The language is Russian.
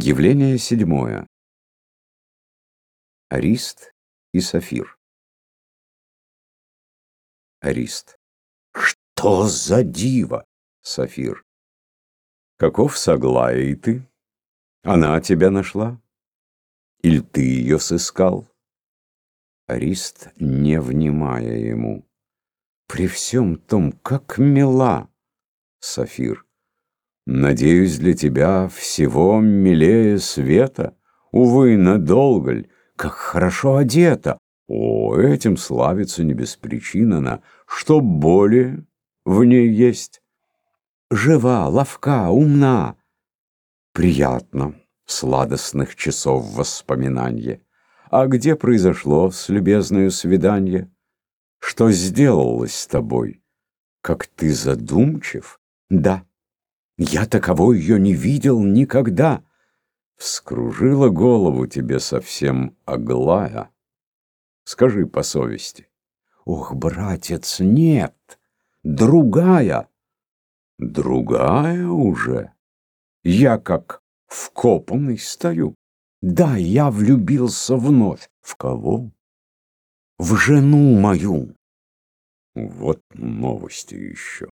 Явление седьмое. Арист и Сафир. Арист. Что за диво? Сафир. Каков Соглая и ты? Она тебя нашла? Или ты ее сыскал? Арист, не внимая ему. При всем том, как мила. Сафир. Надеюсь, для тебя всего милее света. Увы, надолго ль, как хорошо одета. О, этим славится не без причин она. Что более в ней есть? Жива, ловка, умна. Приятно, сладостных часов воспоминанье. А где произошло с любезною свиданье? Что сделалось с тобой? Как ты задумчив? Да. Я таковой ее не видел никогда. Вскружила голову тебе совсем Аглая. Скажи по совести. Ох, братец, нет, другая. Другая уже? Я как вкопанный стою. Да, я влюбился вновь. В кого? В жену мою. Вот новости еще.